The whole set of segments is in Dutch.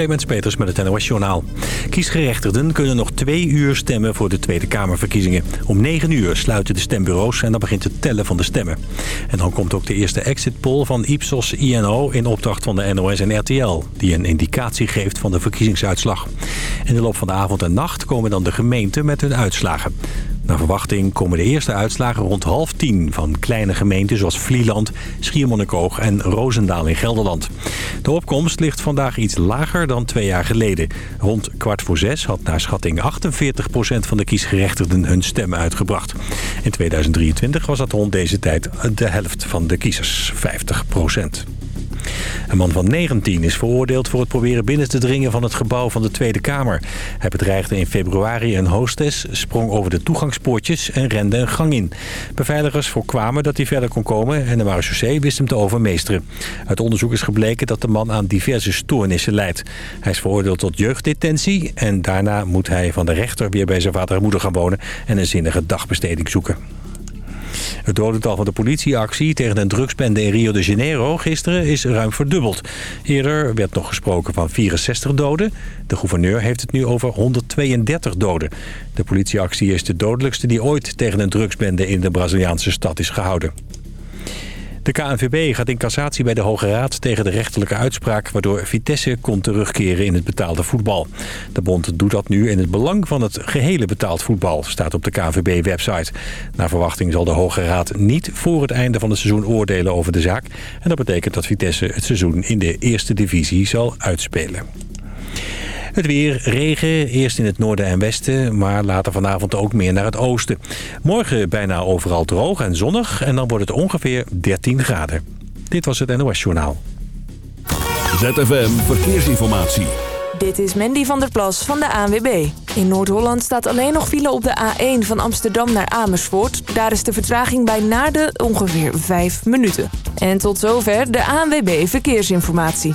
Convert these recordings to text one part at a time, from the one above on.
Clemens Peters met het NOS Journaal. Kiesgerechtigden kunnen nog twee uur stemmen voor de Tweede Kamerverkiezingen. Om negen uur sluiten de stembureaus en dan begint het tellen van de stemmen. En dan komt ook de eerste exit poll van Ipsos INO in opdracht van de NOS en RTL... die een indicatie geeft van de verkiezingsuitslag. In de loop van de avond en nacht komen dan de gemeenten met hun uitslagen. Naar verwachting komen de eerste uitslagen rond half tien van kleine gemeenten zoals Vlieland, Schiermonnikoog en Roosendaal in Gelderland. De opkomst ligt vandaag iets lager dan twee jaar geleden. Rond kwart voor zes had naar schatting 48% van de kiesgerechtigden hun stem uitgebracht. In 2023 was dat rond deze tijd de helft van de kiezers, 50 een man van 19 is veroordeeld voor het proberen binnen te dringen van het gebouw van de Tweede Kamer. Hij bedreigde in februari een hostess, sprong over de toegangspoortjes en rende een gang in. Beveiligers voorkwamen dat hij verder kon komen en de marechaussee wist hem te overmeesteren. Uit onderzoek is gebleken dat de man aan diverse stoornissen leidt. Hij is veroordeeld tot jeugddetentie en daarna moet hij van de rechter weer bij zijn vader en moeder gaan wonen en een zinnige dagbesteding zoeken. Het dodental van de politieactie tegen een drugsbende in Rio de Janeiro gisteren is ruim verdubbeld. Eerder werd nog gesproken van 64 doden. De gouverneur heeft het nu over 132 doden. De politieactie is de dodelijkste die ooit tegen een drugsbende in de Braziliaanse stad is gehouden. De KNVB gaat in cassatie bij de Hoge Raad tegen de rechterlijke uitspraak... waardoor Vitesse kon terugkeren in het betaalde voetbal. De bond doet dat nu in het belang van het gehele betaald voetbal... staat op de KNVB-website. Naar verwachting zal de Hoge Raad niet voor het einde van het seizoen oordelen over de zaak. En dat betekent dat Vitesse het seizoen in de eerste divisie zal uitspelen. Het weer, regen, eerst in het noorden en westen, maar later vanavond ook meer naar het oosten. Morgen bijna overal droog en zonnig en dan wordt het ongeveer 13 graden. Dit was het NOS Journaal. ZFM Verkeersinformatie. Dit is Mandy van der Plas van de ANWB. In Noord-Holland staat alleen nog file op de A1 van Amsterdam naar Amersfoort. Daar is de vertraging bij Naarden ongeveer 5 minuten. En tot zover de ANWB Verkeersinformatie.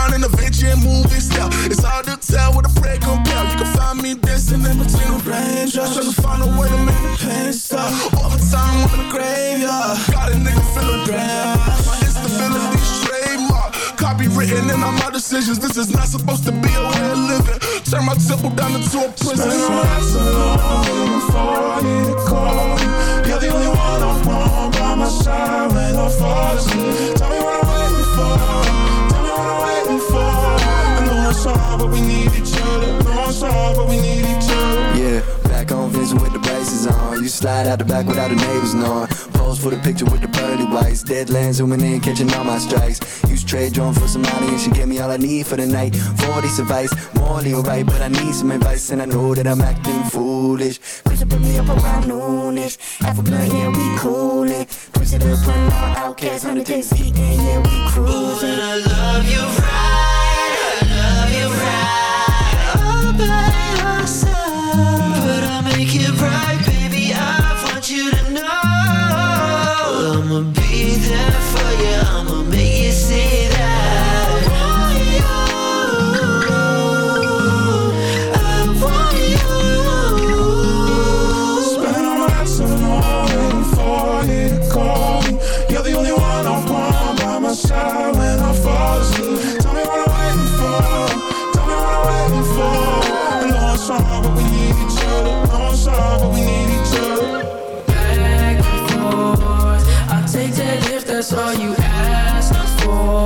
Find an adventure and movie style. It's hard to tell what a prayer compare. You can find me dancing in between the raindrops. Trying to find a way to make the pain stop. time on the graveyard. Got a nigga feeling bad. My instability's trademark. Copywritten in all my decisions. This is not supposed to be a way of living. Turn my temple down into a prison. Spend my so long before call. You're the only one I want by my side when I fall asleep. but we need each other. But we need each other. Yeah. Back on with the braces on. You slide out the back without the neighbors knowing. Pose for the picture with the pearly whites. Deadlands zooming in, catching all my strikes. Use trade drone for some money and she gave me all I need for the night. 40 advice, morally alright, but I need some advice and I know that I'm acting foolish. Push it, put me up around noonish. Half a blunt, yeah, we coolin'. Push it up on all outcasts, 100 days eating, yeah, we cruising. And I love you right. there for you. I'ma make you see. all you asked for.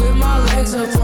With my legs up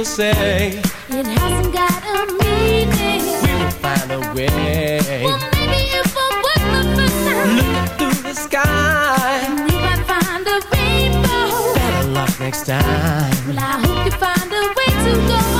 people say? It hasn't got a meaning. We will find a way. Well, maybe if I work the first time. Look through the sky. And We might find a rainbow. Better luck next time. Well, I hope you find a way to go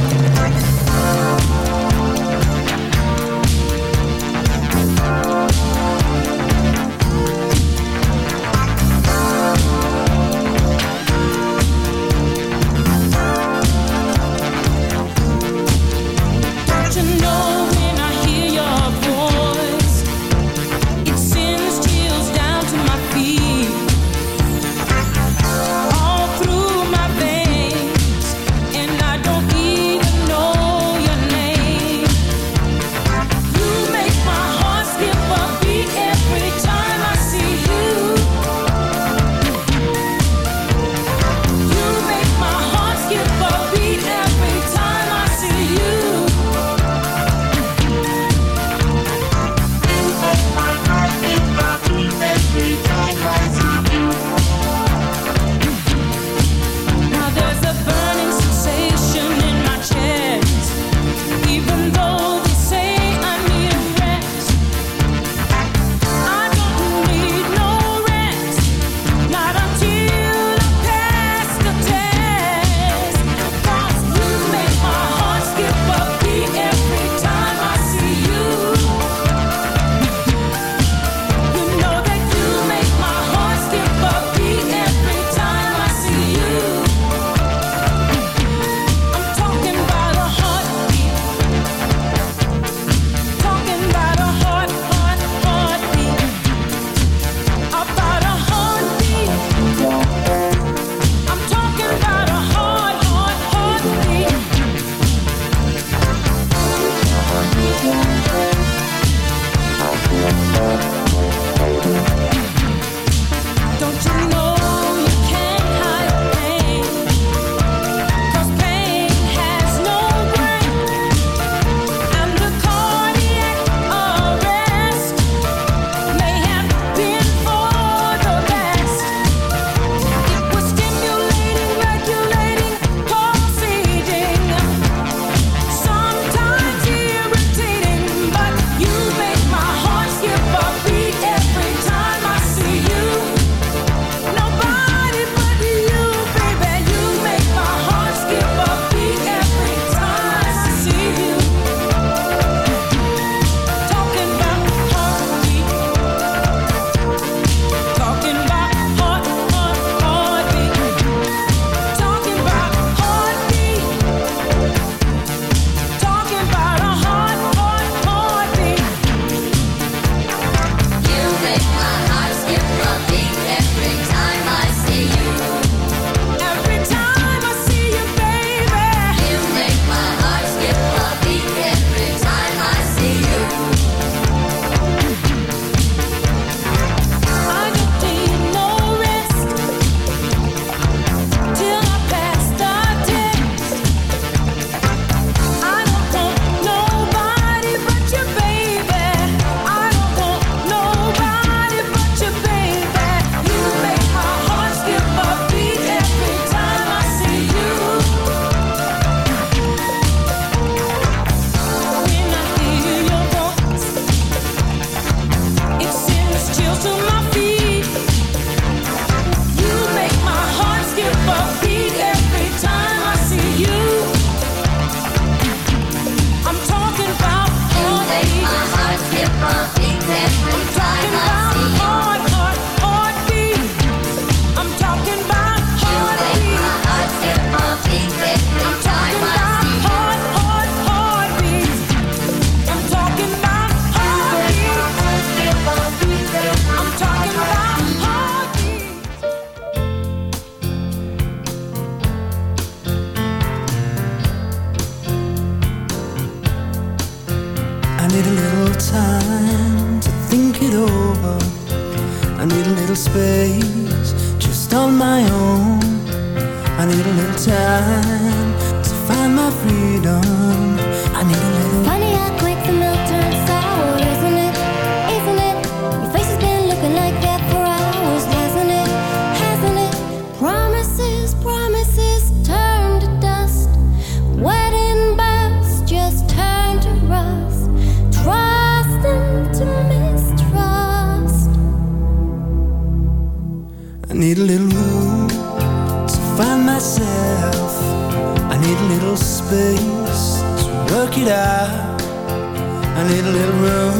You?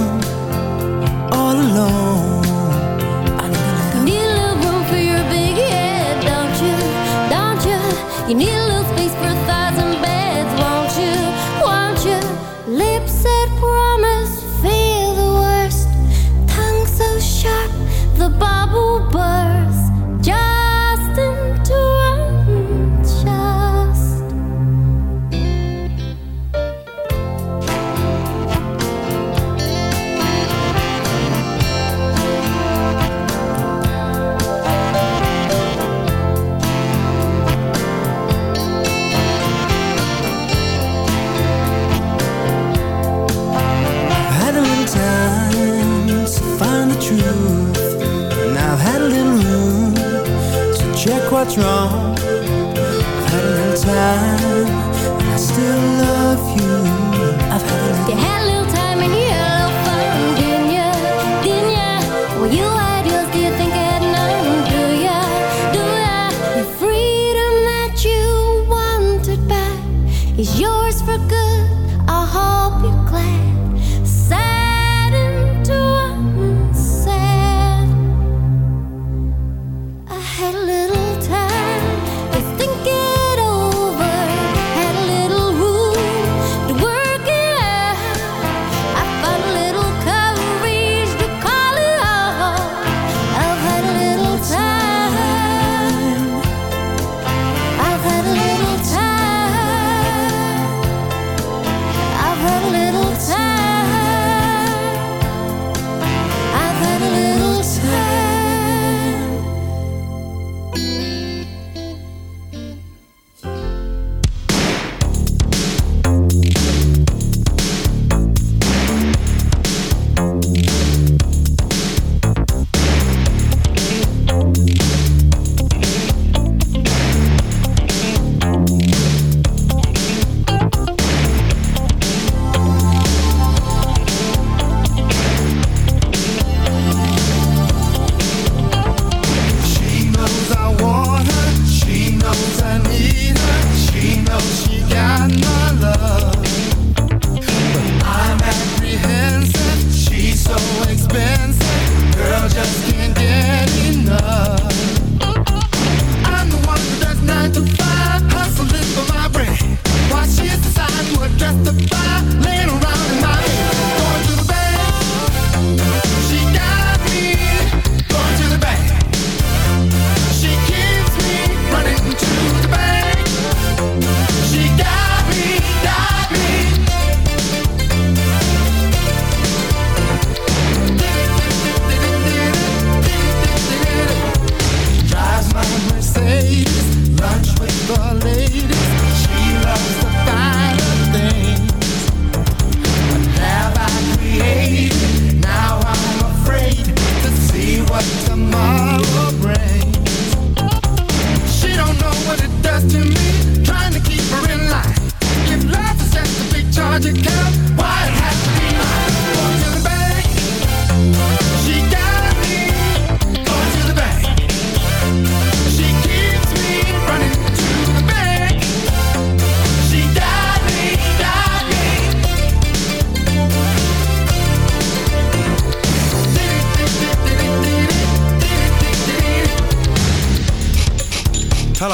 Need what's wrong. I had a little time.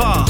far.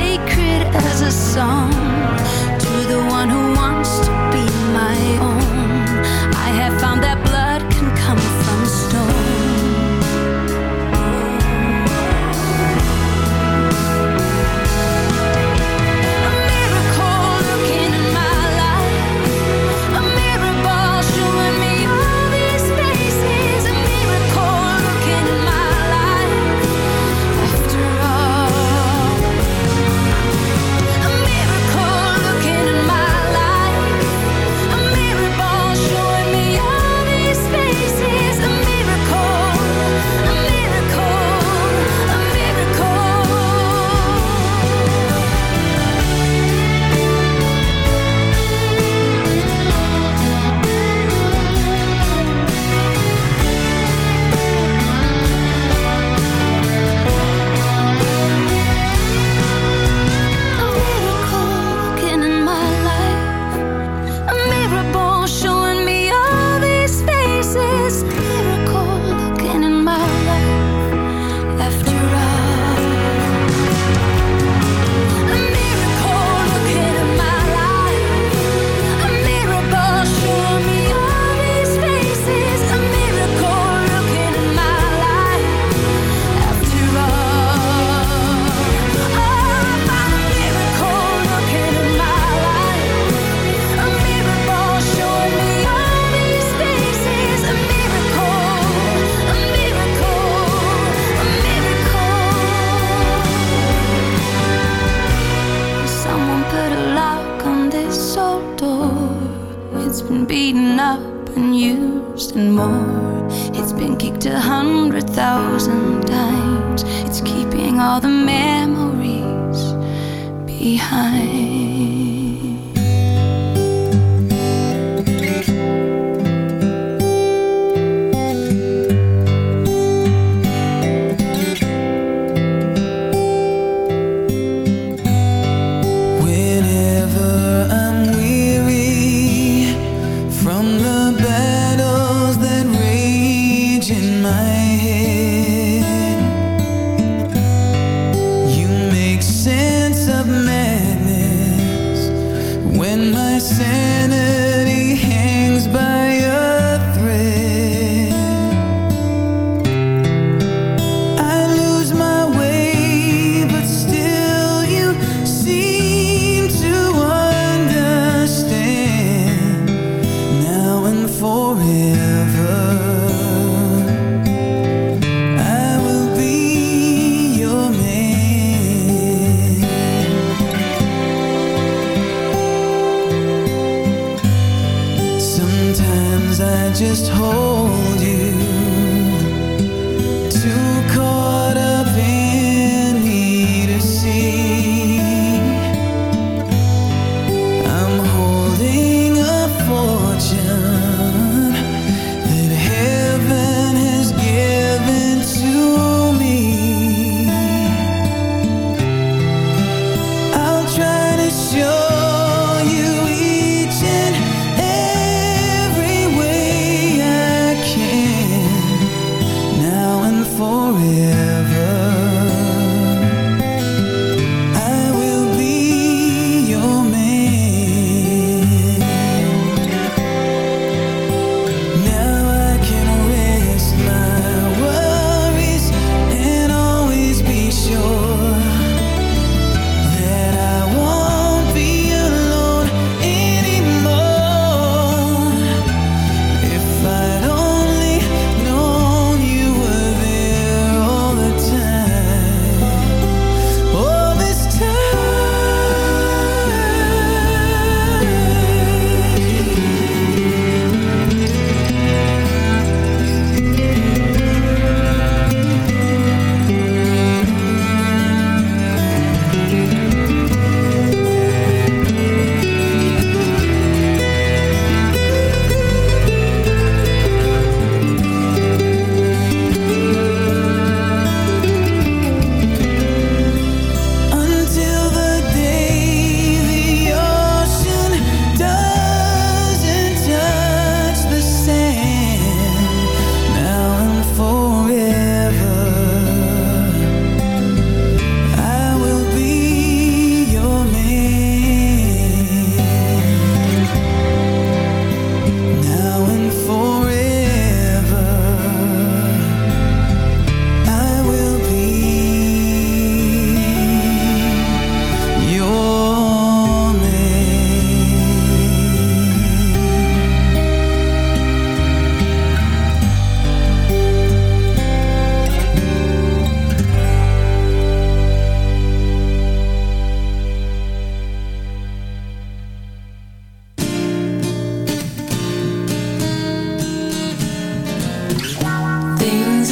sacred as a song to the one who wants to be my own. I have found that. more. It's been kicked a hundred thousand times. It's keeping all the memories behind.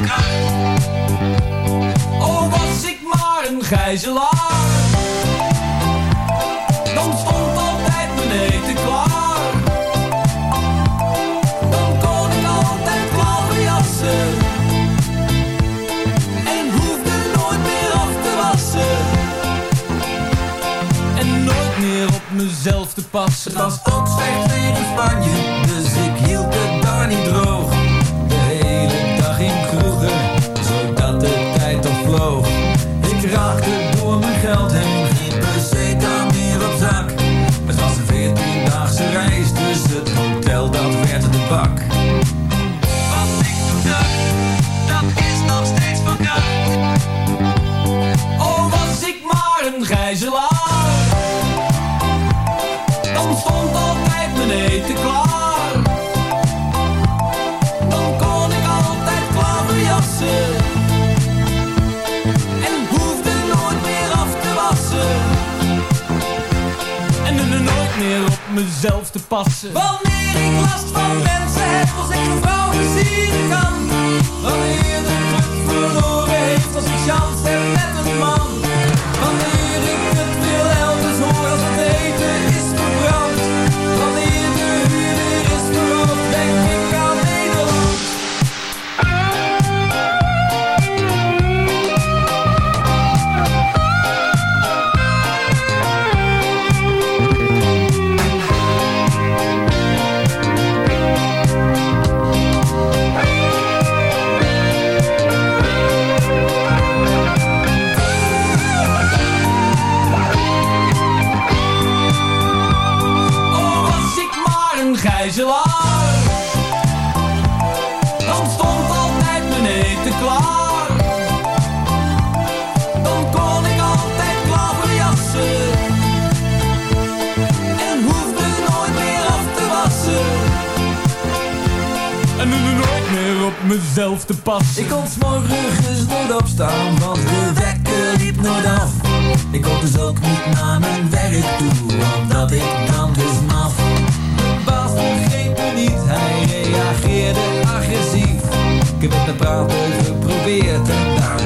elkaar. Oh, was ik maar een gijzelaar. Dan stond altijd mijn eten klaar. Dan kon ik altijd wel verjassen. En hoefde nooit meer af te wassen. En nooit meer op mezelf te passen. als was ook slecht weer in Bom te kom Ik kon morgens dus nooit opstaan, want de wekker liep nooit af. Ik kon dus ook niet naar mijn werk toe, omdat ik dan dus maf. De begreep me niet, hij reageerde agressief. Ik heb met mijn praten geprobeerd te daar